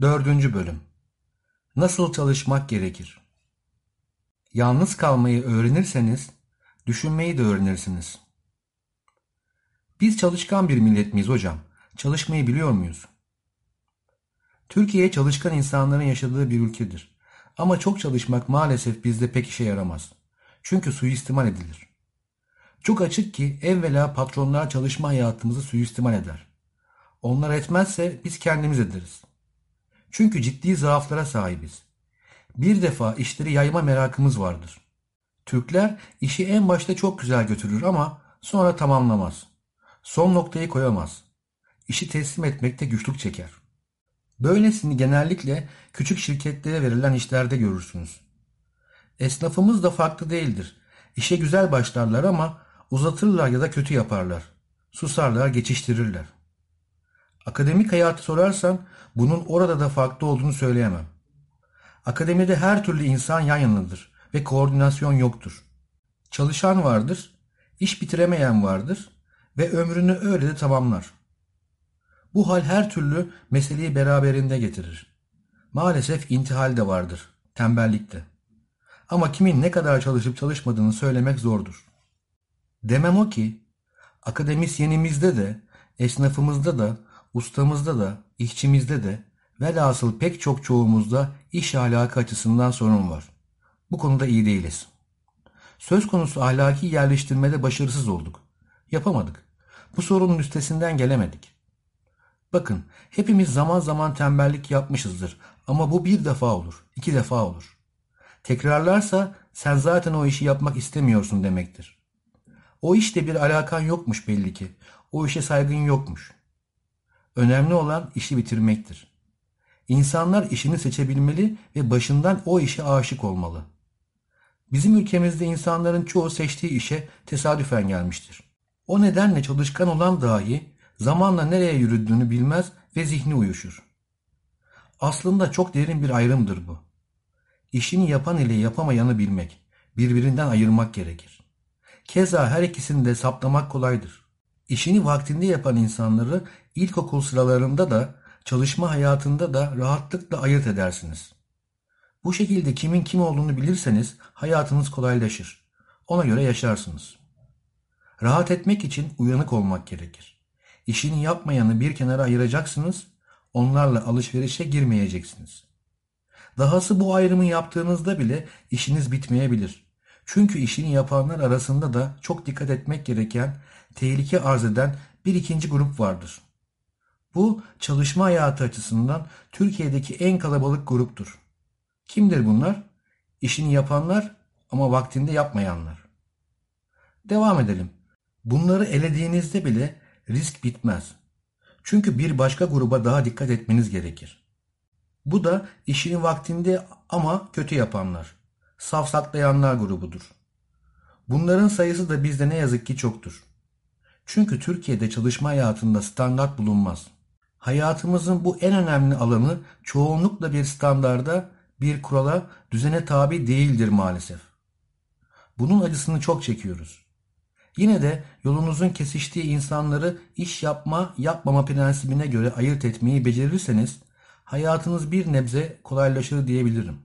Dördüncü Bölüm Nasıl çalışmak gerekir? Yalnız kalmayı öğrenirseniz, düşünmeyi de öğrenirsiniz. Biz çalışkan bir millet miyiz hocam? Çalışmayı biliyor muyuz? Türkiye çalışkan insanların yaşadığı bir ülkedir. Ama çok çalışmak maalesef bizde pek işe yaramaz. Çünkü suistimal edilir. Çok açık ki evvela patronlar çalışma hayatımızı suistimal eder. Onlar etmezse biz kendimiz ederiz. Çünkü ciddi zaaflara sahibiz. Bir defa işleri yayma merakımız vardır. Türkler işi en başta çok güzel götürür ama sonra tamamlamaz. Son noktayı koyamaz. İşi teslim etmekte güçlük çeker. Böylesini genellikle küçük şirketlere verilen işlerde görürsünüz. Esnafımız da farklı değildir. İşe güzel başlarlar ama uzatırlar ya da kötü yaparlar. Susarlar, geçiştirirler. Akademik hayatı sorarsan bunun orada da farklı olduğunu söyleyemem. Akademide her türlü insan yan yanadır ve koordinasyon yoktur. Çalışan vardır, iş bitiremeyen vardır ve ömrünü öyle de tamamlar. Bu hal her türlü meseleyi beraberinde getirir. Maalesef intihal de vardır, tembellik de. Ama kimin ne kadar çalışıp çalışmadığını söylemek zordur. Demem o ki, akademisyenimizde de, esnafımızda da, ustamızda da, işçimizde de, velhasıl pek çok çoğumuzda iş ahlakı açısından sorun var. Bu konuda iyi değiliz. Söz konusu ahlaki yerleştirmede başarısız olduk. Yapamadık. Bu sorunun üstesinden gelemedik. Bakın, hepimiz zaman zaman tembellik yapmışızdır ama bu bir defa olur, iki defa olur. Tekrarlarsa sen zaten o işi yapmak istemiyorsun demektir. O işte bir alakan yokmuş belli ki. O işe saygın yokmuş. Önemli olan işi bitirmektir. İnsanlar işini seçebilmeli ve başından o işe aşık olmalı. Bizim ülkemizde insanların çoğu seçtiği işe tesadüfen gelmiştir. O nedenle çalışkan olan dahi zamanla nereye yürüdüğünü bilmez ve zihni uyuşur. Aslında çok derin bir ayrımdır bu. İşini yapan ile yapamayanı bilmek, birbirinden ayırmak gerekir. Keza her ikisini de saptamak kolaydır. İşini vaktinde yapan insanları ilkokul sıralarında da çalışma hayatında da rahatlıkla ayırt edersiniz. Bu şekilde kimin kim olduğunu bilirseniz hayatınız kolaylaşır. Ona göre yaşarsınız. Rahat etmek için uyanık olmak gerekir. İşini yapmayanı bir kenara ayıracaksınız, onlarla alışverişe girmeyeceksiniz. Dahası bu ayrımı yaptığınızda bile işiniz bitmeyebilir. Çünkü işini yapanlar arasında da çok dikkat etmek gereken, tehlike arz eden bir ikinci grup vardır. Bu çalışma hayatı açısından Türkiye'deki en kalabalık gruptur. Kimdir bunlar? İşini yapanlar ama vaktinde yapmayanlar. Devam edelim. Bunları elediğinizde bile risk bitmez. Çünkü bir başka gruba daha dikkat etmeniz gerekir. Bu da işini vaktinde ama kötü yapanlar, safsaklayanlar grubudur. Bunların sayısı da bizde ne yazık ki çoktur. Çünkü Türkiye'de çalışma hayatında standart bulunmaz. Hayatımızın bu en önemli alanı çoğunlukla bir standarda, bir kurala, düzene tabi değildir maalesef. Bunun acısını çok çekiyoruz. Yine de yolunuzun kesiştiği insanları iş yapma, yapmama prensibine göre ayırt etmeyi becerirseniz hayatınız bir nebze kolaylaşır diyebilirim.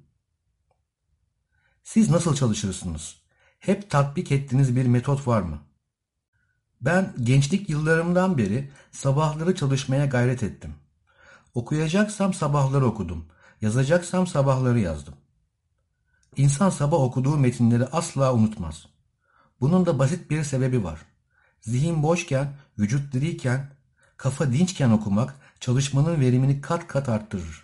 Siz nasıl çalışırsınız? Hep tatbik ettiğiniz bir metot var mı? Ben gençlik yıllarımdan beri sabahları çalışmaya gayret ettim. Okuyacaksam sabahları okudum. Yazacaksam sabahları yazdım. İnsan sabah okuduğu metinleri asla unutmaz. Bunun da basit bir sebebi var. Zihin boşken, vücut diriyken, kafa dinçken okumak çalışmanın verimini kat kat arttırır.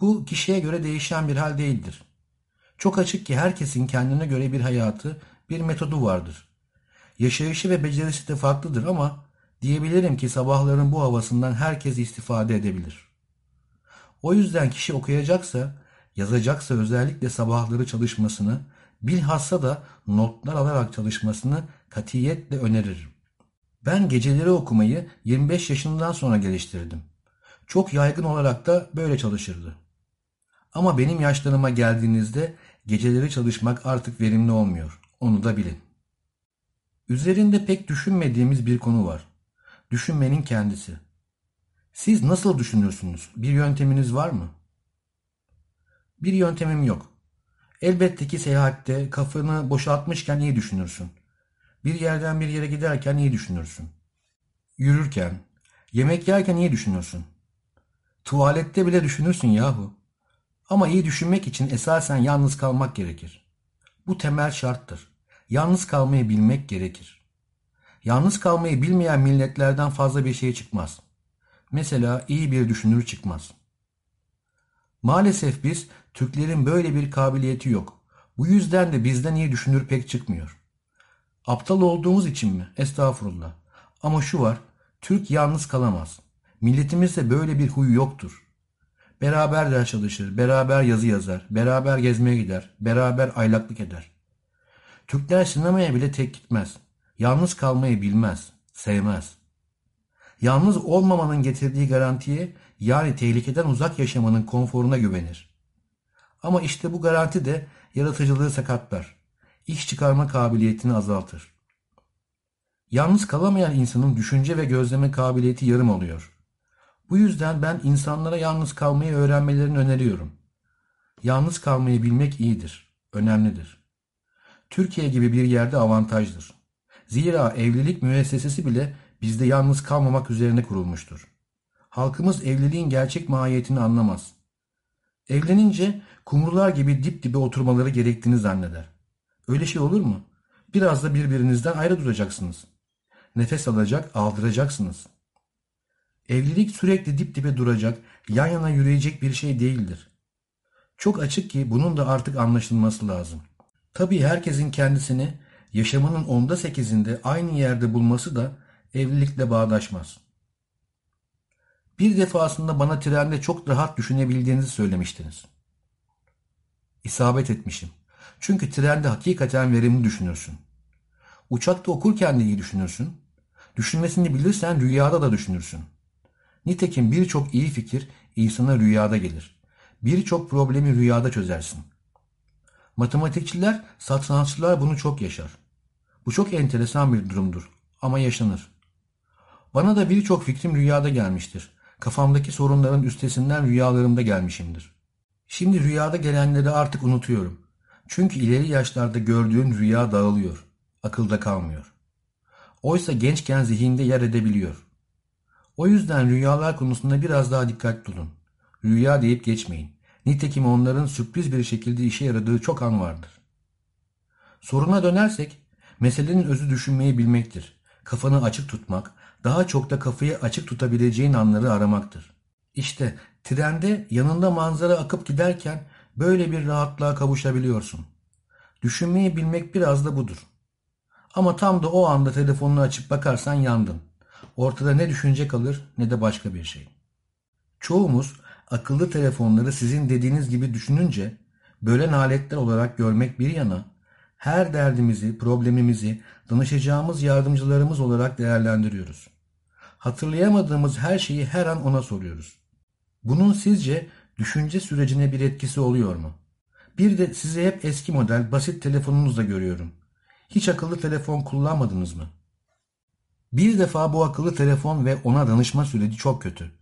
Bu kişiye göre değişen bir hal değildir. Çok açık ki herkesin kendine göre bir hayatı, bir metodu vardır. Yaşayışı ve becerisi de farklıdır ama diyebilirim ki sabahların bu havasından herkes istifade edebilir. O yüzden kişi okuyacaksa, yazacaksa özellikle sabahları çalışmasını, bilhassa da notlar alarak çalışmasını katiyetle öneririm. Ben geceleri okumayı 25 yaşından sonra geliştirdim. Çok yaygın olarak da böyle çalışırdı. Ama benim yaşlarıma geldiğinizde geceleri çalışmak artık verimli olmuyor. Onu da bilin. Üzerinde pek düşünmediğimiz bir konu var. Düşünmenin kendisi. Siz nasıl düşünürsünüz? Bir yönteminiz var mı? Bir yöntemim yok. Elbette ki seyahatte kafanı boşaltmışken iyi düşünürsün. Bir yerden bir yere giderken iyi düşünürsün. Yürürken, yemek yerken iyi düşünürsün. Tuvalette bile düşünürsün yahu. Ama iyi düşünmek için esasen yalnız kalmak gerekir. Bu temel şarttır. Yalnız kalmayı bilmek gerekir. Yalnız kalmayı bilmeyen milletlerden fazla bir şey çıkmaz. Mesela iyi bir düşünür çıkmaz. Maalesef biz Türklerin böyle bir kabiliyeti yok. Bu yüzden de bizden iyi düşünür pek çıkmıyor. Aptal olduğumuz için mi? Estağfurullah. Ama şu var, Türk yalnız kalamaz. Milletimizde böyle bir huy yoktur. Beraber ders çalışır, beraber yazı yazar, beraber gezmeye gider, beraber aylaklık eder. Türkler sinemaya bile tek gitmez. Yalnız kalmayı bilmez, sevmez. Yalnız olmamanın getirdiği garantiye yani tehlikeden uzak yaşamanın konforuna güvenir. Ama işte bu garanti de yaratıcılığı sakatlar. İş çıkarma kabiliyetini azaltır. Yalnız kalamayan insanın düşünce ve gözleme kabiliyeti yarım oluyor. Bu yüzden ben insanlara yalnız kalmayı öğrenmelerini öneriyorum. Yalnız kalmayı bilmek iyidir, önemlidir. Türkiye gibi bir yerde avantajdır. Zira evlilik müessesesi bile bizde yalnız kalmamak üzerine kurulmuştur. Halkımız evliliğin gerçek mahiyetini anlamaz. Evlenince kumrular gibi dip dibe oturmaları gerektiğini zanneder. Öyle şey olur mu? Biraz da birbirinizden ayrı duracaksınız. Nefes alacak, aldıracaksınız. Evlilik sürekli dip dibe duracak, yan yana yürüyecek bir şey değildir. Çok açık ki bunun da artık anlaşılması lazım. Tabii herkesin kendisini yaşamının onda sekizinde aynı yerde bulması da evlilikle bağdaşmaz. Bir defasında bana trende çok rahat düşünebildiğinizi söylemiştiniz. İsabet etmişim. Çünkü trende hakikaten verimli düşünürsün. Uçakta okurken de iyi düşünürsün. Düşünmesini bilirsen rüyada da düşünürsün. Nitekim birçok iyi fikir insana rüyada gelir. Birçok problemi rüyada çözersin. Matematikçiler, satranççılar bunu çok yaşar. Bu çok enteresan bir durumdur ama yaşanır. Bana da birçok fikrim rüyada gelmiştir. Kafamdaki sorunların üstesinden rüyalarımda gelmişimdir. Şimdi rüyada gelenleri artık unutuyorum. Çünkü ileri yaşlarda gördüğün rüya dağılıyor. Akılda kalmıyor. Oysa gençken zihinde yer edebiliyor. O yüzden rüyalar konusunda biraz daha dikkatli olun. Rüya deyip geçmeyin. Nitekim onların sürpriz bir şekilde işe yaradığı çok an vardır. Soruna dönersek, meselenin özü düşünmeyi bilmektir. Kafanı açık tutmak, daha çok da kafayı açık tutabileceğin anları aramaktır. İşte trende yanında manzara akıp giderken böyle bir rahatlığa kavuşabiliyorsun. Düşünmeyi bilmek biraz da budur. Ama tam da o anda telefonunu açıp bakarsan yandın. Ortada ne düşünce kalır ne de başka bir şey. Çoğumuz akıllı telefonları sizin dediğiniz gibi düşününce bölen aletler olarak görmek bir yana her derdimizi, problemimizi danışacağımız yardımcılarımız olarak değerlendiriyoruz. Hatırlayamadığımız her şeyi her an ona soruyoruz. Bunun sizce düşünce sürecine bir etkisi oluyor mu? Bir de sizi hep eski model basit telefonunuzla görüyorum. Hiç akıllı telefon kullanmadınız mı? Bir defa bu akıllı telefon ve ona danışma süreci çok kötü.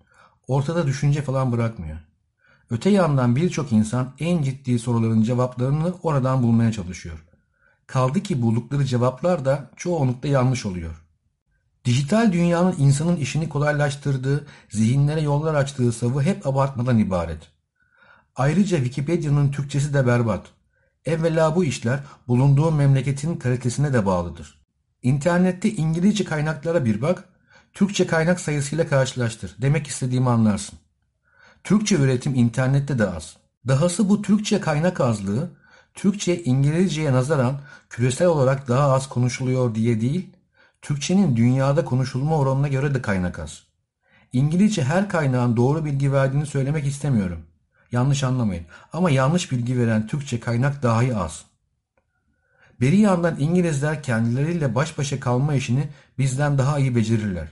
Ortada düşünce falan bırakmıyor. Öte yandan birçok insan en ciddi soruların cevaplarını oradan bulmaya çalışıyor. Kaldı ki buldukları cevaplar da çoğunlukla yanlış oluyor. Dijital dünyanın insanın işini kolaylaştırdığı, zihinlere yollar açtığı savı hep abartmadan ibaret. Ayrıca Wikipedia'nın Türkçesi de berbat. Evvela bu işler bulunduğu memleketin kalitesine de bağlıdır. İnternette İngilizce kaynaklara bir bak, Türkçe kaynak sayısıyla karşılaştır. Demek istediğimi anlarsın. Türkçe üretim internette de az. Dahası bu Türkçe kaynak azlığı, Türkçe İngilizceye nazaran küresel olarak daha az konuşuluyor diye değil, Türkçenin dünyada konuşulma oranına göre de kaynak az. İngilizce her kaynağın doğru bilgi verdiğini söylemek istemiyorum. Yanlış anlamayın. Ama yanlış bilgi veren Türkçe kaynak dahi az. Beri yandan İngilizler kendileriyle baş başa kalma işini bizden daha iyi becerirler.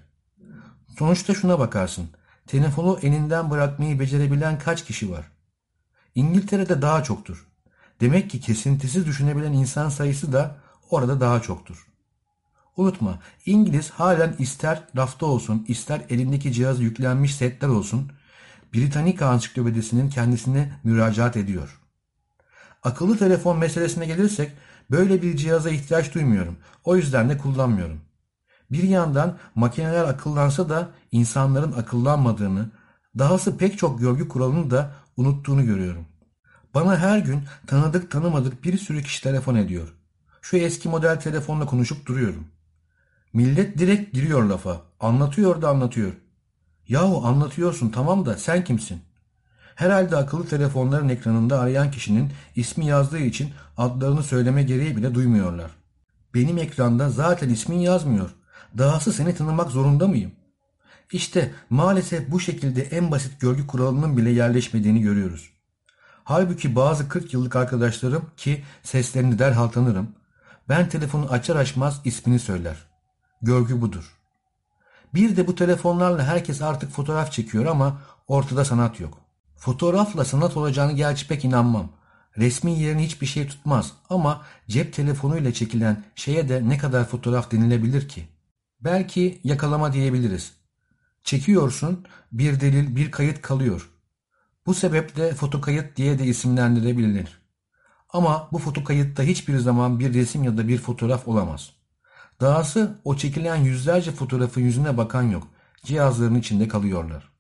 Sonuçta şuna bakarsın. Telefonu elinden bırakmayı becerebilen kaç kişi var? İngiltere'de daha çoktur. Demek ki kesintisiz düşünebilen insan sayısı da orada daha çoktur. Unutma İngiliz halen ister rafta olsun ister elindeki cihazı yüklenmiş setler olsun Britannica ansiklopedisinin kendisine müracaat ediyor. Akıllı telefon meselesine gelirsek böyle bir cihaza ihtiyaç duymuyorum. O yüzden de kullanmıyorum. Bir yandan makineler akıllansa da insanların akıllanmadığını, dahası pek çok görgü kuralını da unuttuğunu görüyorum. Bana her gün tanıdık tanımadık bir sürü kişi telefon ediyor. Şu eski model telefonla konuşup duruyorum. Millet direkt giriyor lafa. Anlatıyor da anlatıyor. Yahu anlatıyorsun tamam da sen kimsin? Herhalde akıllı telefonların ekranında arayan kişinin ismi yazdığı için adlarını söyleme gereği bile duymuyorlar. Benim ekranda zaten ismin yazmıyor. Dahası seni tanımak zorunda mıyım? İşte maalesef bu şekilde en basit görgü kuralının bile yerleşmediğini görüyoruz. Halbuki bazı 40 yıllık arkadaşlarım ki seslerini derhal tanırım, ben telefonu açar açmaz ismini söyler. Görgü budur. Bir de bu telefonlarla herkes artık fotoğraf çekiyor ama ortada sanat yok. Fotoğrafla sanat olacağını gerçi pek inanmam. Resmin yerini hiçbir şey tutmaz ama cep telefonuyla çekilen şeye de ne kadar fotoğraf denilebilir ki? Belki yakalama diyebiliriz. Çekiyorsun, bir delil, bir kayıt kalıyor. Bu sebeple fotokayıt diye de isimlendirebilir. Ama bu fotokayıtta hiçbir zaman bir resim ya da bir fotoğraf olamaz. Dahası o çekilen yüzlerce fotoğrafın yüzüne bakan yok. Cihazların içinde kalıyorlar.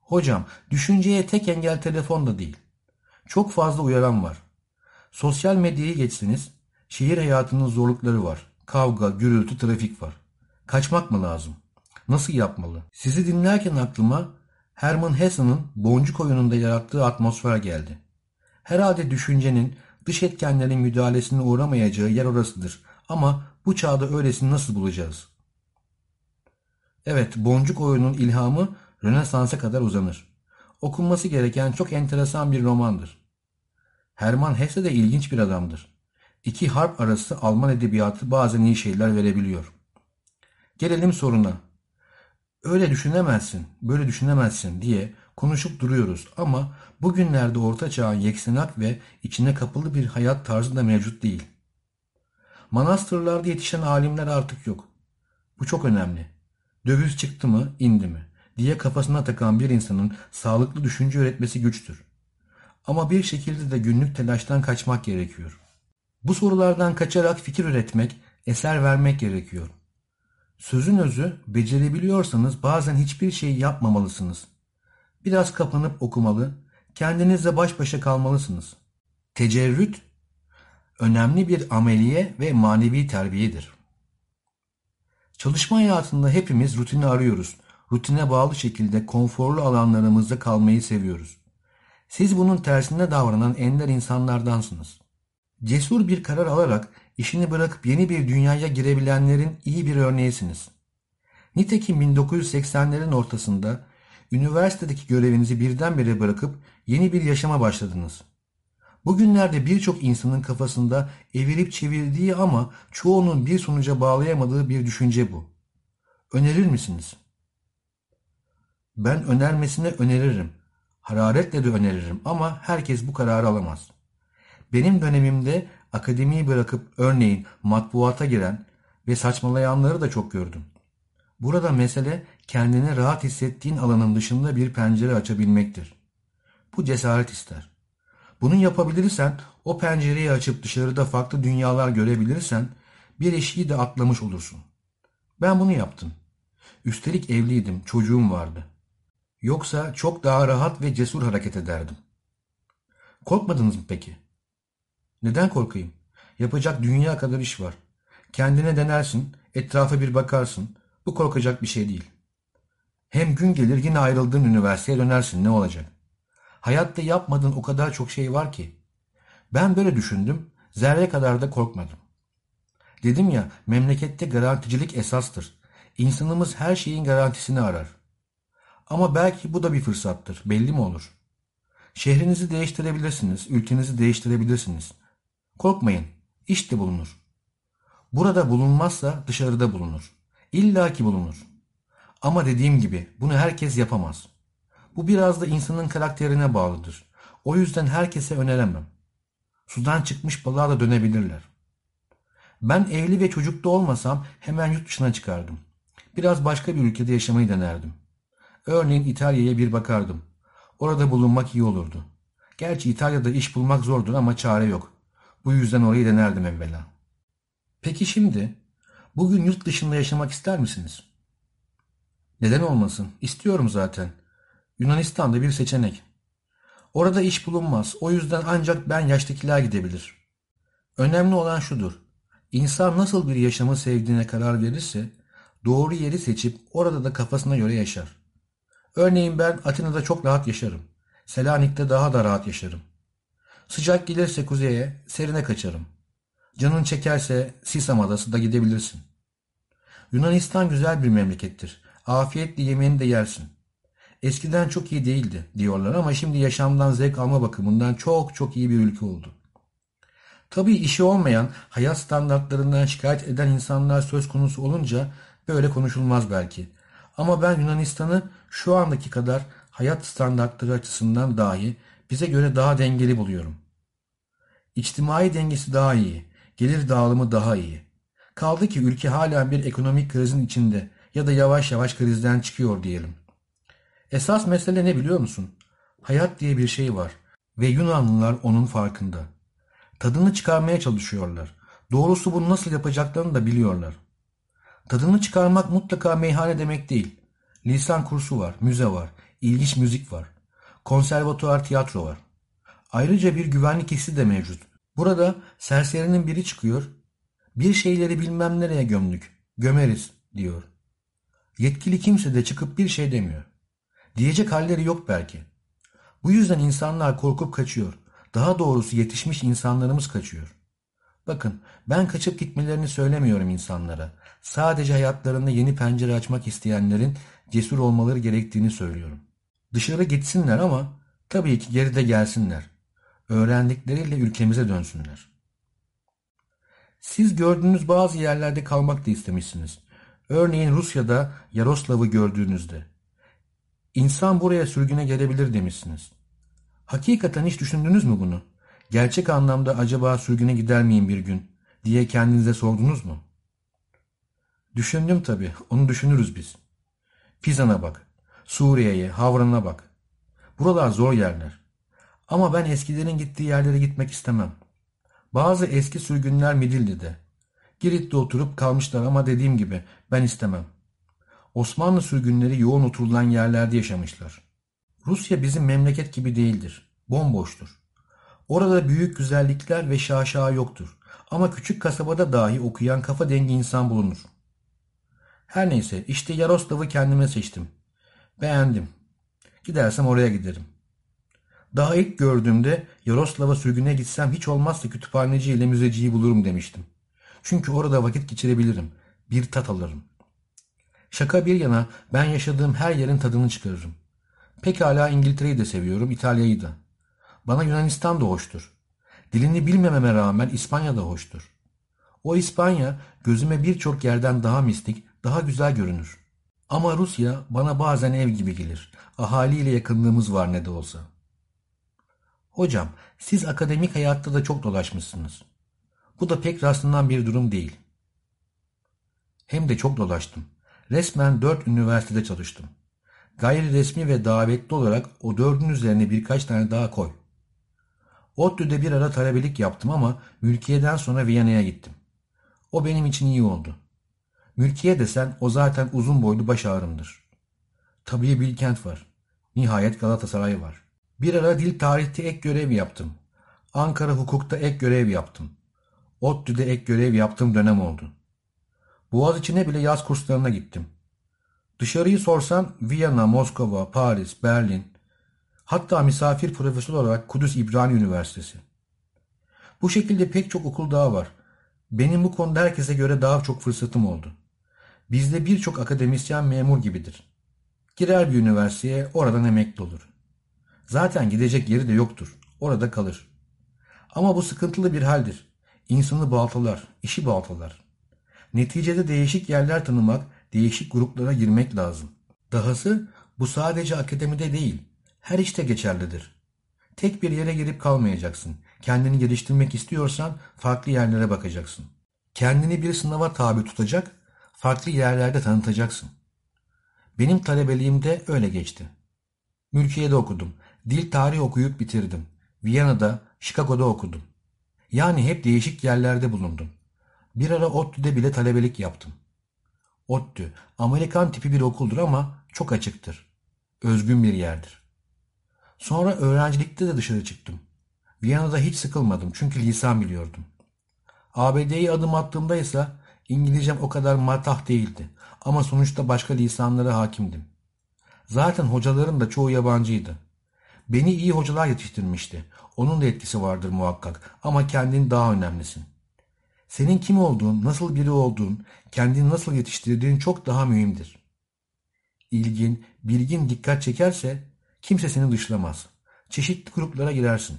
Hocam, düşünceye tek engel telefon da değil. Çok fazla uyaran var. Sosyal medyayı geçsiniz, şehir hayatının zorlukları var. Kavga, gürültü, trafik var. Kaçmak mı lazım? Nasıl yapmalı? Sizi dinlerken aklıma Herman Hesse'nin Boncuk oyununda yarattığı atmosfer geldi. Herhalde düşüncenin dış etkenlerin müdahalesine uğramayacağı yer orasıdır. Ama bu çağda öylesini nasıl bulacağız? Evet, Boncuk oyunun ilhamı Rönesans'a kadar uzanır. Okunması gereken çok enteresan bir romandır. Hermann Hesse de ilginç bir adamdır. İki harp arası Alman edebiyatı bazen iyi şeyler verebiliyor. Gelelim soruna. Öyle düşünemezsin, böyle düşünemezsin diye konuşup duruyoruz ama bugünlerde orta çağın yeksenak ve içine kapalı bir hayat tarzı da mevcut değil. Manastırlarda yetişen alimler artık yok. Bu çok önemli. Döviz çıktı mı, indi mi? diye kafasına takan bir insanın sağlıklı düşünce üretmesi güçtür. Ama bir şekilde de günlük telaştan kaçmak gerekiyor. Bu sorulardan kaçarak fikir üretmek, eser vermek gerekiyor. Sözün özü, becerebiliyorsanız bazen hiçbir şey yapmamalısınız. Biraz kapanıp okumalı, kendinizle baş başa kalmalısınız. Tecerrüt, önemli bir ameliye ve manevi terbiyedir. Çalışma hayatında hepimiz rutini arıyoruz rutine bağlı şekilde konforlu alanlarımızda kalmayı seviyoruz. Siz bunun tersine davranan ender insanlardansınız. Cesur bir karar alarak işini bırakıp yeni bir dünyaya girebilenlerin iyi bir örneğisiniz. Nitekim 1980'lerin ortasında üniversitedeki görevinizi birdenbire bırakıp yeni bir yaşama başladınız. Bugünlerde birçok insanın kafasında evirip çevirdiği ama çoğunun bir sonuca bağlayamadığı bir düşünce bu. Önerir misiniz? Ben önermesini öneririm. Hararetle de öneririm ama herkes bu kararı alamaz. Benim dönemimde akademiyi bırakıp örneğin matbuata giren ve saçmalayanları da çok gördüm. Burada mesele kendini rahat hissettiğin alanın dışında bir pencere açabilmektir. Bu cesaret ister. Bunu yapabilirsen, o pencereyi açıp dışarıda farklı dünyalar görebilirsen bir eşiği de atlamış olursun. Ben bunu yaptım. Üstelik evliydim, çocuğum vardı. Yoksa çok daha rahat ve cesur hareket ederdim. Korkmadınız mı peki? Neden korkayım? Yapacak dünya kadar iş var. Kendine denersin, etrafa bir bakarsın. Bu korkacak bir şey değil. Hem gün gelir yine ayrıldığın üniversiteye dönersin ne olacak? Hayatta yapmadığın o kadar çok şey var ki. Ben böyle düşündüm, zerre kadar da korkmadım. Dedim ya, memlekette garanticilik esastır. İnsanımız her şeyin garantisini arar. Ama belki bu da bir fırsattır. Belli mi olur? Şehrinizi değiştirebilirsiniz, ülkenizi değiştirebilirsiniz. Korkmayın, iş de bulunur. Burada bulunmazsa dışarıda bulunur. İlla ki bulunur. Ama dediğim gibi bunu herkes yapamaz. Bu biraz da insanın karakterine bağlıdır. O yüzden herkese öneremem. Sudan çıkmış balığa da dönebilirler. Ben evli ve çocuklu olmasam hemen yurt dışına çıkardım. Biraz başka bir ülkede yaşamayı denerdim. Örneğin İtalya'ya bir bakardım. Orada bulunmak iyi olurdu. Gerçi İtalya'da iş bulmak zordur ama çare yok. Bu yüzden orayı denerdim evvela. Peki şimdi, bugün yurt dışında yaşamak ister misiniz? Neden olmasın? İstiyorum zaten. Yunanistan'da bir seçenek. Orada iş bulunmaz. O yüzden ancak ben yaştakiler gidebilir. Önemli olan şudur. İnsan nasıl bir yaşamı sevdiğine karar verirse doğru yeri seçip orada da kafasına göre yaşar. Örneğin ben Atina'da çok rahat yaşarım. Selanik'te daha da rahat yaşarım. Sıcak gelirse kuzeye, serine kaçarım. Canın çekerse Sisam adası da gidebilirsin. Yunanistan güzel bir memlekettir. Afiyetle yemeğini de yersin. Eskiden çok iyi değildi diyorlar ama şimdi yaşamdan zevk alma bakımından çok çok iyi bir ülke oldu. Tabii işi olmayan, hayat standartlarından şikayet eden insanlar söz konusu olunca böyle konuşulmaz belki. Ama ben Yunanistan'ı şu andaki kadar hayat standartları açısından dahi bize göre daha dengeli buluyorum. İçtimai dengesi daha iyi, gelir dağılımı daha iyi. Kaldı ki ülke hala bir ekonomik krizin içinde ya da yavaş yavaş krizden çıkıyor diyelim. Esas mesele ne biliyor musun? Hayat diye bir şey var ve Yunanlılar onun farkında. Tadını çıkarmaya çalışıyorlar. Doğrusu bunu nasıl yapacaklarını da biliyorlar. Tadını çıkarmak mutlaka meyhane demek değil. Lisan kursu var, müze var, ilginç müzik var. Konservatuar tiyatro var. Ayrıca bir güvenlik hissi de mevcut. Burada serserinin biri çıkıyor. Bir şeyleri bilmem nereye gömdük. Gömeriz diyor. Yetkili kimse de çıkıp bir şey demiyor. Diyecek halleri yok belki. Bu yüzden insanlar korkup kaçıyor. Daha doğrusu yetişmiş insanlarımız kaçıyor. Bakın ben kaçıp gitmelerini söylemiyorum insanlara. Sadece hayatlarında yeni pencere açmak isteyenlerin cesur olmaları gerektiğini söylüyorum. Dışarı gitsinler ama tabii ki geride gelsinler. Öğrendikleriyle ülkemize dönsünler. Siz gördüğünüz bazı yerlerde kalmak da istemişsiniz. Örneğin Rusya'da Yaroslav'ı gördüğünüzde. İnsan buraya sürgüne gelebilir demişsiniz. Hakikaten hiç düşündünüz mü bunu? Gerçek anlamda acaba sürgüne gider miyim bir gün diye kendinize sordunuz mu? Düşündüm tabii. Onu düşünürüz biz. Pizan'a bak. Suriye'ye, Havran'a bak. Buralar zor yerler. Ama ben eskilerin gittiği yerlere gitmek istemem. Bazı eski sürgünler Midilli'de. Girit'te oturup kalmışlar ama dediğim gibi ben istemem. Osmanlı sürgünleri yoğun oturulan yerlerde yaşamışlar. Rusya bizim memleket gibi değildir. Bomboştur. Orada büyük güzellikler ve şaşa yoktur. Ama küçük kasabada dahi okuyan kafa dengi insan bulunur. Her neyse işte Yaroslav'ı kendime seçtim. Beğendim. Gidersem oraya giderim. Daha ilk gördüğümde Yaroslav'a sürgüne gitsem hiç olmazsa kütüphaneci ile müzeciyi bulurum demiştim. Çünkü orada vakit geçirebilirim. Bir tat alırım. Şaka bir yana ben yaşadığım her yerin tadını çıkarırım. Pekala İngiltere'yi de seviyorum, İtalya'yı da. Bana Yunanistan da hoştur. Dilini bilmememe rağmen İspanya da hoştur. O İspanya gözüme birçok yerden daha mistik, daha güzel görünür. Ama Rusya bana bazen ev gibi gelir. Ahaliyle yakınlığımız var ne de olsa. Hocam, siz akademik hayatta da çok dolaşmışsınız. Bu da pek rastlanan bir durum değil. Hem de çok dolaştım. Resmen dört üniversitede çalıştım. Gayri resmi ve davetli olarak o dördün üzerine birkaç tane daha koy. ODTÜ'de bir ara talebelik yaptım ama mülkiyeden sonra Viyana'ya gittim. O benim için iyi oldu. Mülkiye desen o zaten uzun boylu baş ağrımdır. Tabii Bilkent var. Nihayet Galatasaray var. Bir ara dil tarihte ek görev yaptım. Ankara hukukta ek görev yaptım. ODTÜ'de ek görev yaptığım dönem oldu. Boğaziçi'ne bile yaz kurslarına gittim. Dışarıyı sorsan Viyana, Moskova, Paris, Berlin, hatta misafir profesör olarak Kudüs İbrani Üniversitesi. Bu şekilde pek çok okul daha var. Benim bu konuda herkese göre daha çok fırsatım oldu. Bizde birçok akademisyen memur gibidir. Girer bir üniversiteye oradan emekli olur. Zaten gidecek yeri de yoktur. Orada kalır. Ama bu sıkıntılı bir haldir. İnsanı baltalar, işi baltalar. Neticede değişik yerler tanımak, değişik gruplara girmek lazım. Dahası bu sadece akademide değil, her işte geçerlidir. Tek bir yere girip kalmayacaksın. Kendini geliştirmek istiyorsan farklı yerlere bakacaksın. Kendini bir sınava tabi tutacak, farklı yerlerde tanıtacaksın. Benim talebeliğimde öyle geçti. Mülkiye'de okudum. Dil tarih okuyup bitirdim. Viyana'da, Chicago'da okudum. Yani hep değişik yerlerde bulundum. Bir ara ODTÜ'de bile talebelik yaptım. ODTÜ, Amerikan tipi bir okuldur ama çok açıktır. Özgün bir yerdir. Sonra öğrencilikte de dışarı çıktım. Viyana'da hiç sıkılmadım çünkü lisan biliyordum. ABD'ye adım attığımda ise İngilizcem o kadar matah değildi ama sonuçta başka lisanlara hakimdim. Zaten hocaların da çoğu yabancıydı. Beni iyi hocalar yetiştirmişti. Onun da etkisi vardır muhakkak ama kendin daha önemlisin. Senin kim olduğun, nasıl biri olduğun, kendini nasıl yetiştirdiğin çok daha mühimdir. İlgin, bilgin dikkat çekerse kimse seni dışlamaz. Çeşitli gruplara girersin.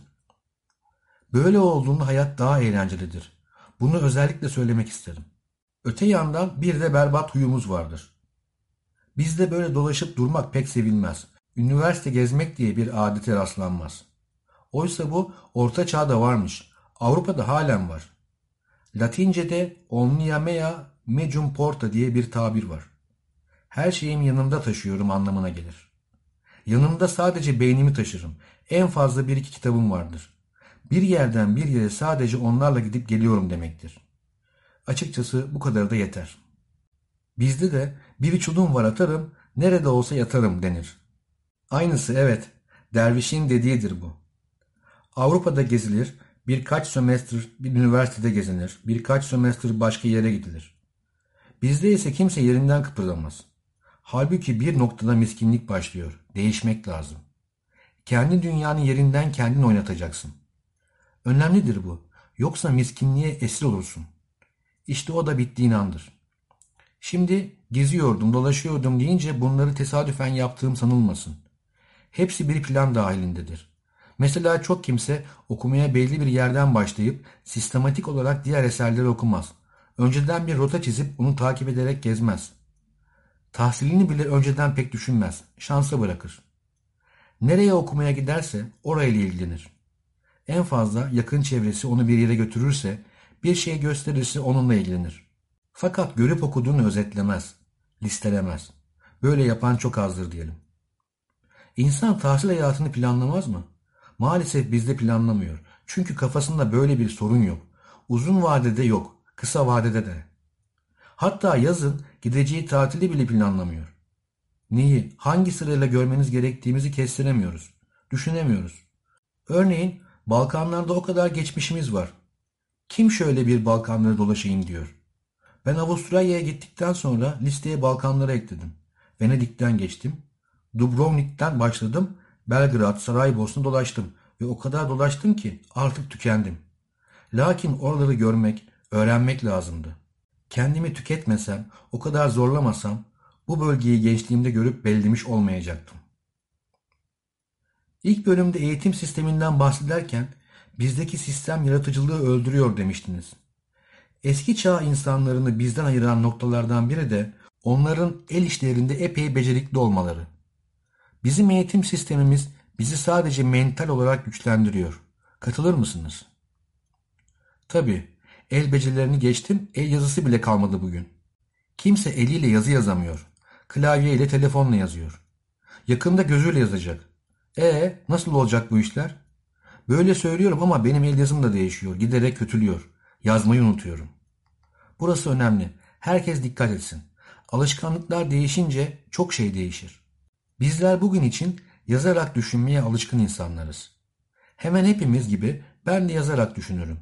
Böyle olduğunda hayat daha eğlencelidir. Bunu özellikle söylemek isterim. Öte yandan bir de berbat huyumuz vardır. Bizde böyle dolaşıp durmak pek sevilmez. Üniversite gezmek diye bir adete rastlanmaz. Oysa bu orta çağda varmış. Avrupa'da halen var. Latince'de omnia mea mejum porta diye bir tabir var. Her şeyim yanımda taşıyorum anlamına gelir. Yanımda sadece beynimi taşırım. En fazla bir iki kitabım vardır. Bir yerden bir yere sadece onlarla gidip geliyorum demektir. Açıkçası bu kadar da yeter. Bizde de bir çudum var atarım, nerede olsa yatarım denir. Aynısı evet, dervişin dediğidir bu. Avrupa'da gezilir, birkaç sömestr bir üniversitede gezinir, birkaç sömestr başka yere gidilir. Bizde ise kimse yerinden kıpırdamaz. Halbuki bir noktada miskinlik başlıyor, değişmek lazım. Kendi dünyanın yerinden kendin oynatacaksın. Önemlidir bu, yoksa miskinliğe esir olursun. İşte o da bittiğin andır. Şimdi geziyordum, dolaşıyordum deyince bunları tesadüfen yaptığım sanılmasın. Hepsi bir plan dahilindedir. Mesela çok kimse okumaya belli bir yerden başlayıp sistematik olarak diğer eserleri okumaz. Önceden bir rota çizip onu takip ederek gezmez. Tahsilini bile önceden pek düşünmez. Şansa bırakır. Nereye okumaya giderse orayla ilgilenir. En fazla yakın çevresi onu bir yere götürürse, bir şey gösterirse onunla ilgilenir. Fakat görüp okuduğunu özetlemez, listelemez. Böyle yapan çok azdır diyelim. İnsan tahsil hayatını planlamaz mı? Maalesef bizde planlamıyor. Çünkü kafasında böyle bir sorun yok. Uzun vadede yok, kısa vadede de. Hatta yazın gideceği tatili bile planlamıyor. Neyi, hangi sırayla görmeniz gerektiğimizi kestiremiyoruz. Düşünemiyoruz. Örneğin Balkanlarda o kadar geçmişimiz var. Kim şöyle bir Balkanları dolaşayım diyor. Ben Avustralya'ya gittikten sonra listeye Balkanları ekledim. Venedik'ten geçtim. Dubrovnik'ten başladım. Belgrad, Saraybosna dolaştım. Ve o kadar dolaştım ki artık tükendim. Lakin oraları görmek, öğrenmek lazımdı. Kendimi tüketmesem, o kadar zorlamasam bu bölgeyi gençliğimde görüp bellemiş olmayacaktım. İlk bölümde eğitim sisteminden bahsederken bizdeki sistem yaratıcılığı öldürüyor demiştiniz. Eski çağ insanlarını bizden ayıran noktalardan biri de onların el işlerinde epey becerikli olmaları. Bizim eğitim sistemimiz bizi sadece mental olarak güçlendiriyor. Katılır mısınız? Tabii, el becerilerini geçtim, el yazısı bile kalmadı bugün. Kimse eliyle yazı yazamıyor. Klavye ile telefonla yazıyor. Yakında gözüyle yazacak. E nasıl olacak bu işler? Böyle söylüyorum ama benim el yazım da değişiyor. Giderek kötülüyor. Yazmayı unutuyorum. Burası önemli. Herkes dikkat etsin. Alışkanlıklar değişince çok şey değişir. Bizler bugün için yazarak düşünmeye alışkın insanlarız. Hemen hepimiz gibi ben de yazarak düşünürüm.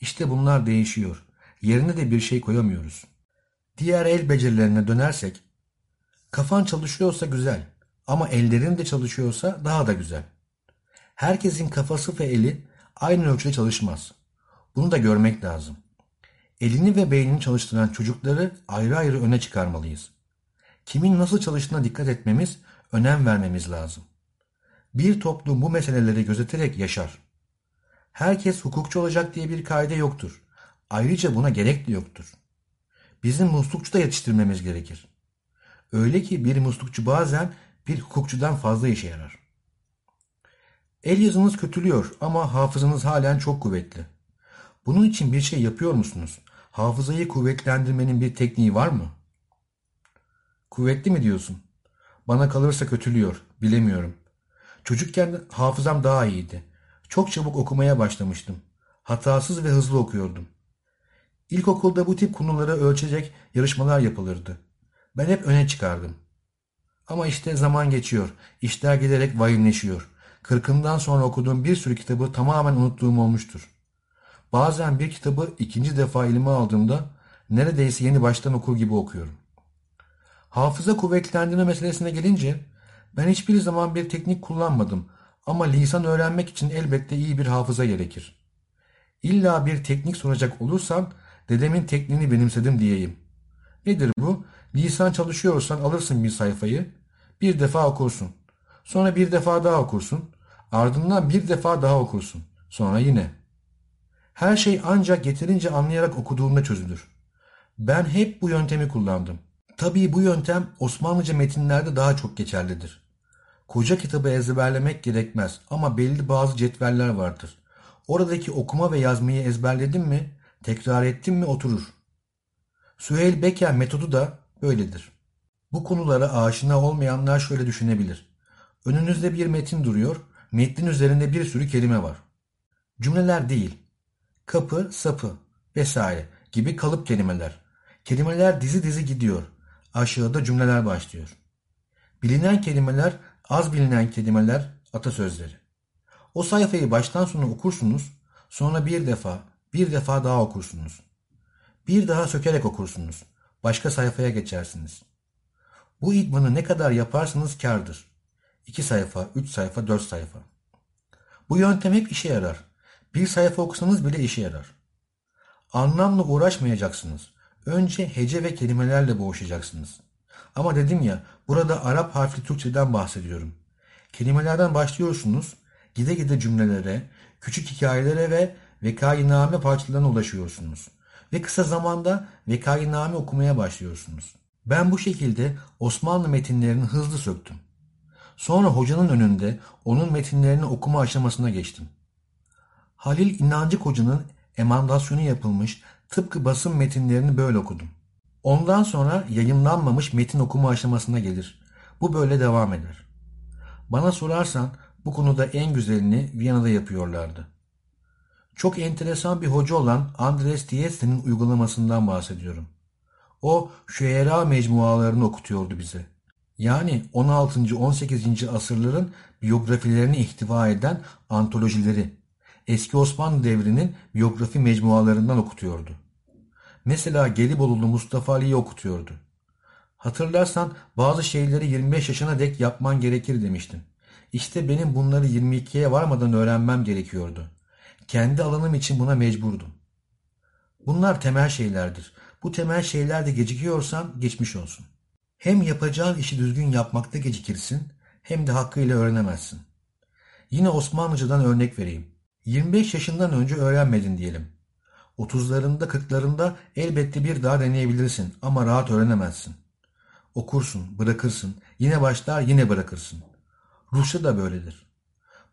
İşte bunlar değişiyor. Yerine de bir şey koyamıyoruz. Diğer el becerilerine dönersek, kafan çalışıyorsa güzel ama ellerin de çalışıyorsa daha da güzel. Herkesin kafası ve eli aynı ölçüde çalışmaz. Bunu da görmek lazım. Elini ve beynini çalıştıran çocukları ayrı ayrı öne çıkarmalıyız. Kimin nasıl çalıştığına dikkat etmemiz, önem vermemiz lazım. Bir toplum bu meseleleri gözeterek yaşar. Herkes hukukçu olacak diye bir kaide yoktur. Ayrıca buna gerek de yoktur. Bizim muslukçu da yetiştirmemiz gerekir. Öyle ki bir muslukçu bazen bir hukukçudan fazla işe yarar. El yazınız kötülüyor ama hafızanız halen çok kuvvetli. Bunun için bir şey yapıyor musunuz? hafızayı kuvvetlendirmenin bir tekniği var mı? Kuvvetli mi diyorsun? Bana kalırsa kötülüyor, bilemiyorum. Çocukken hafızam daha iyiydi. Çok çabuk okumaya başlamıştım. Hatasız ve hızlı okuyordum. İlkokulda bu tip konuları ölçecek yarışmalar yapılırdı. Ben hep öne çıkardım. Ama işte zaman geçiyor, işler giderek vahimleşiyor. Kırkından sonra okuduğum bir sürü kitabı tamamen unuttuğum olmuştur. Bazen bir kitabı ikinci defa elime aldığımda neredeyse yeni baştan okur gibi okuyorum. Hafıza kuvvetlendirme meselesine gelince ben hiçbir zaman bir teknik kullanmadım ama lisan öğrenmek için elbette iyi bir hafıza gerekir. İlla bir teknik soracak olursan dedemin tekniğini benimsedim diyeyim. Nedir bu? Lisan çalışıyorsan alırsın bir sayfayı, bir defa okursun. Sonra bir defa daha okursun. Ardından bir defa daha okursun. Sonra yine. Her şey ancak yeterince anlayarak okuduğunda çözülür. Ben hep bu yöntemi kullandım. Tabii bu yöntem Osmanlıca metinlerde daha çok geçerlidir. Koca kitabı ezberlemek gerekmez ama belli bazı cetveller vardır. Oradaki okuma ve yazmayı ezberledin mi, tekrar ettin mi oturur. Süheyl Beker metodu da böyledir. Bu konulara aşina olmayanlar şöyle düşünebilir. Önünüzde bir metin duruyor, metnin üzerinde bir sürü kelime var. Cümleler değil, kapı, sapı vesaire gibi kalıp kelimeler. Kelimeler dizi dizi gidiyor. Aşağıda cümleler başlıyor. Bilinen kelimeler, az bilinen kelimeler, atasözleri. O sayfayı baştan sona okursunuz, sonra bir defa, bir defa daha okursunuz. Bir daha sökerek okursunuz. Başka sayfaya geçersiniz. Bu idmanı ne kadar yaparsanız kardır. 2 sayfa, 3 sayfa, 4 sayfa. Bu yöntem hep işe yarar. Bir sayfa okusanız bile işe yarar. Anlamla uğraşmayacaksınız. Önce hece ve kelimelerle boğuşacaksınız. Ama dedim ya, burada Arap harfli Türkçeden bahsediyorum. Kelimelerden başlıyorsunuz, gide gide cümlelere, küçük hikayelere ve vekainame parçalarına ulaşıyorsunuz. Ve kısa zamanda vekainame okumaya başlıyorsunuz. Ben bu şekilde Osmanlı metinlerini hızlı söktüm. Sonra hocanın önünde onun metinlerini okuma aşamasına geçtim. Halil İnancı Hoca'nın emandasyonu yapılmış tıpkı basın metinlerini böyle okudum. Ondan sonra yayınlanmamış metin okuma aşamasına gelir. Bu böyle devam eder. Bana sorarsan bu konuda en güzelini Viyana'da yapıyorlardı. Çok enteresan bir hoca olan Andres Dieste'nin uygulamasından bahsediyorum. O şüera mecmualarını okutuyordu bize. Yani 16. 18. asırların biyografilerini ihtiva eden antolojileri, eski Osmanlı devrinin biyografi mecmualarından okutuyordu. Mesela Gelibolulu Mustafa Ali'yi okutuyordu. Hatırlarsan bazı şeyleri 25 yaşına dek yapman gerekir demiştim. İşte benim bunları 22'ye varmadan öğrenmem gerekiyordu. Kendi alanım için buna mecburdum. Bunlar temel şeylerdir. Bu temel şeylerde gecikiyorsan geçmiş olsun. Hem yapacağın işi düzgün yapmakta gecikirsin hem de hakkıyla öğrenemezsin. Yine Osmanlıcadan örnek vereyim. 25 yaşından önce öğrenmedin diyelim. 30'larında 40'larında elbette bir daha deneyebilirsin ama rahat öğrenemezsin. Okursun, bırakırsın, yine başlar yine bırakırsın. Rusça da böyledir.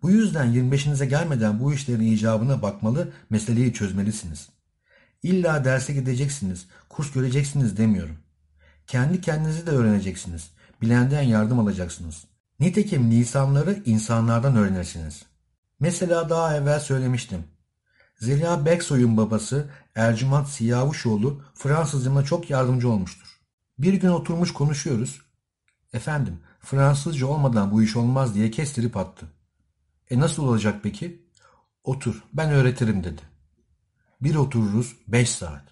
Bu yüzden 25'inize gelmeden bu işlerin icabına bakmalı, meseleyi çözmelisiniz. İlla derse gideceksiniz, kurs göreceksiniz demiyorum. Kendi kendinizi de öğreneceksiniz. Bilenden yardım alacaksınız. Nitekim lisanları insanlardan öğrenirsiniz. Mesela daha evvel söylemiştim. Zeliha Beksoy'un babası Ercüment Siyavuşoğlu Fransızcama çok yardımcı olmuştur. Bir gün oturmuş konuşuyoruz. Efendim Fransızca olmadan bu iş olmaz diye kestirip attı. E nasıl olacak peki? Otur ben öğretirim dedi. Bir otururuz beş saat.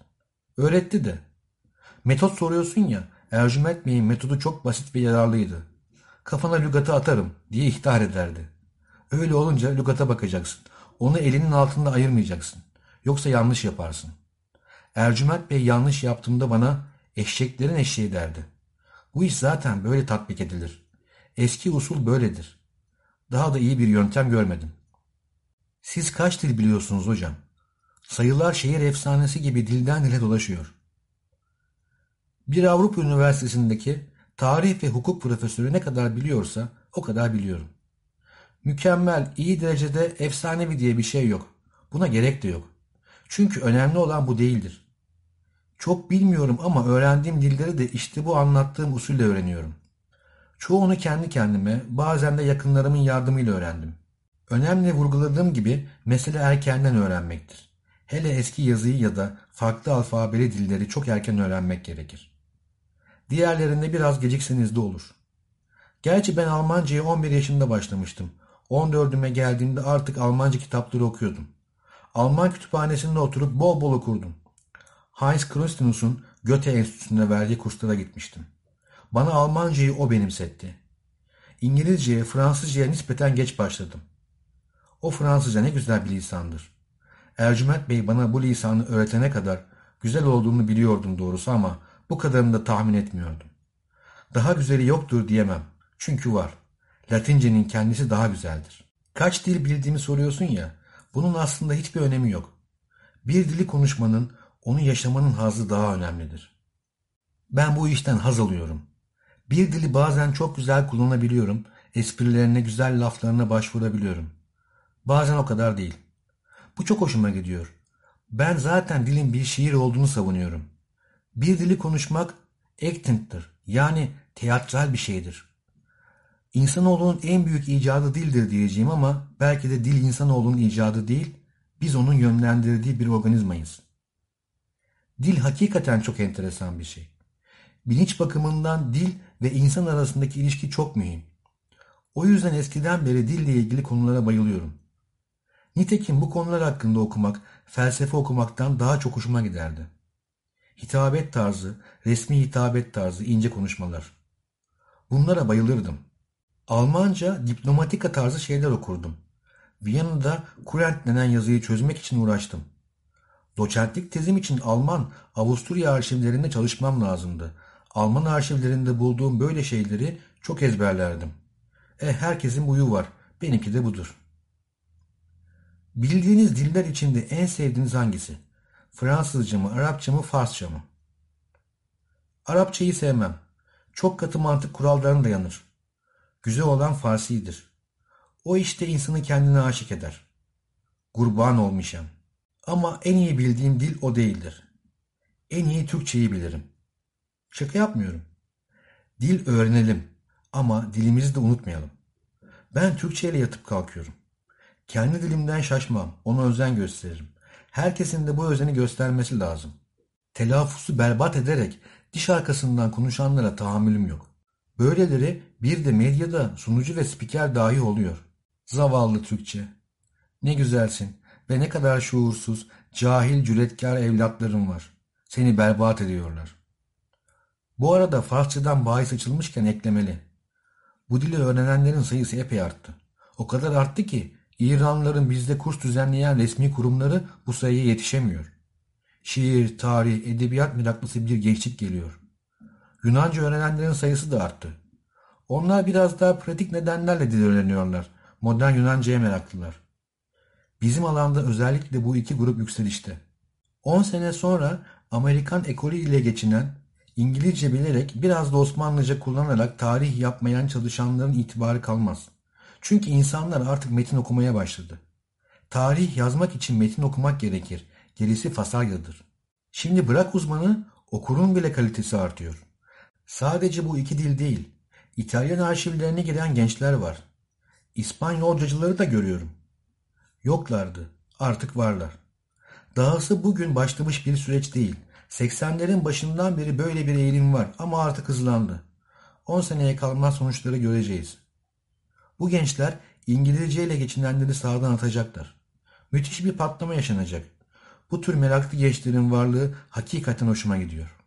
Öğretti de. Metot soruyorsun ya Ercüment Bey'in metodu çok basit ve yararlıydı. Kafana lügatı atarım diye ihtar ederdi. Öyle olunca lügata bakacaksın. Onu elinin altında ayırmayacaksın. Yoksa yanlış yaparsın. Ercüment Bey yanlış yaptığımda bana eşeklerin eşeği derdi. Bu iş zaten böyle tatbik edilir. Eski usul böyledir. Daha da iyi bir yöntem görmedim. Siz kaç dil biliyorsunuz hocam? Sayılar şehir efsanesi gibi dilden dile dolaşıyor. Bir Avrupa Üniversitesi'ndeki tarih ve hukuk profesörü ne kadar biliyorsa o kadar biliyorum. Mükemmel, iyi derecede efsanevi diye bir şey yok. Buna gerek de yok. Çünkü önemli olan bu değildir. Çok bilmiyorum ama öğrendiğim dilleri de işte bu anlattığım usulle öğreniyorum. Çoğunu kendi kendime, bazen de yakınlarımın yardımıyla öğrendim. Önemli vurguladığım gibi mesele erkenden öğrenmektir. Hele eski yazıyı ya da farklı alfabeli dilleri çok erken öğrenmek gerekir. Diğerlerinde biraz gecikseniz de olur. Gerçi ben Almanca'ya 11 yaşında başlamıştım. 14'üme geldiğimde artık Almanca kitapları okuyordum. Alman kütüphanesinde oturup bol bol okurdum. Heinz Christenus'un Goethe Enstitüsü'nde verdiği kurslara gitmiştim. Bana Almancayı o benimsetti. İngilizceye, Fransızcaya nispeten geç başladım. O Fransızca ne güzel bir lisandır. Ercüment Bey bana bu lisanı öğretene kadar güzel olduğunu biliyordum doğrusu ama bu kadarını da tahmin etmiyordum. Daha güzeli yoktur diyemem. Çünkü var. Latincenin kendisi daha güzeldir. Kaç dil bildiğimi soruyorsun ya, bunun aslında hiçbir önemi yok. Bir dili konuşmanın, onu yaşamanın hazzı daha önemlidir. Ben bu işten haz alıyorum. Bir dili bazen çok güzel kullanabiliyorum, esprilerine, güzel laflarına başvurabiliyorum. Bazen o kadar değil. Bu çok hoşuma gidiyor. Ben zaten dilin bir şiir olduğunu savunuyorum. Bir dili konuşmak acting'tir. Yani teatral bir şeydir. İnsanoğlunun en büyük icadı dildir diyeceğim ama belki de dil insanoğlunun icadı değil, biz onun yönlendirdiği bir organizmayız. Dil hakikaten çok enteresan bir şey. Bilinç bakımından dil ve insan arasındaki ilişki çok mühim. O yüzden eskiden beri dille ilgili konulara bayılıyorum. Nitekim bu konular hakkında okumak, felsefe okumaktan daha çok hoşuma giderdi. Hitabet tarzı, resmi hitabet tarzı, ince konuşmalar. Bunlara bayılırdım. Almanca diplomatika tarzı şeyler okurdum. Viyana'da Kurent denen yazıyı çözmek için uğraştım. Doçentlik tezim için Alman, Avusturya arşivlerinde çalışmam lazımdı. Alman arşivlerinde bulduğum böyle şeyleri çok ezberlerdim. E herkesin buyu var. Benimki de budur. Bildiğiniz diller içinde en sevdiğiniz hangisi? Fransızca mı, Arapça mı, Farsça mı? Arapçayı sevmem. Çok katı mantık kurallarına dayanır. Güzel olan Farsi'dir. O işte insanı kendine aşık eder. Kurban olmuşam. Ama en iyi bildiğim dil o değildir. En iyi Türkçeyi bilirim. Şaka yapmıyorum. Dil öğrenelim ama dilimizi de unutmayalım. Ben Türkçe ile yatıp kalkıyorum. Kendi dilimden şaşmam, ona özen gösteririm. Herkesin de bu özeni göstermesi lazım. Telaffuzu berbat ederek diş arkasından konuşanlara tahammülüm yok. Böyleleri bir de medyada sunucu ve spiker dahi oluyor. Zavallı Türkçe. Ne güzelsin ve ne kadar şuursuz, cahil, cüretkar evlatlarım var. Seni berbat ediyorlar. Bu arada Farsçadan bahis açılmışken eklemeli. Bu dili öğrenenlerin sayısı epey arttı. O kadar arttı ki İranlıların bizde kurs düzenleyen resmi kurumları bu sayıya yetişemiyor. Şiir, tarih, edebiyat meraklısı bir gençlik geliyor. Yunanca öğrenenlerin sayısı da arttı. Onlar biraz daha pratik nedenlerle dil öğreniyorlar. Modern Yunanca'ya meraklılar. Bizim alanda özellikle bu iki grup yükselişte. 10 sene sonra Amerikan ekolü ile geçinen, İngilizce bilerek biraz da Osmanlıca kullanarak tarih yapmayan çalışanların itibarı kalmaz. Çünkü insanlar artık metin okumaya başladı. Tarih yazmak için metin okumak gerekir. Gerisi fasalyadır. Şimdi bırak uzmanı, okurun bile kalitesi artıyor. Sadece bu iki dil değil. İtalyan arşivlerine giren gençler var. İspanyolcacıları da görüyorum. Yoklardı. Artık varlar. Dahası bugün başlamış bir süreç değil. 80'lerin başından beri böyle bir eğilim var ama artık hızlandı. 10 seneye kalmaz sonuçları göreceğiz. Bu gençler İngilizce ile geçinenleri sağdan atacaklar. Müthiş bir patlama yaşanacak. Bu tür meraklı gençlerin varlığı hakikaten hoşuma gidiyor.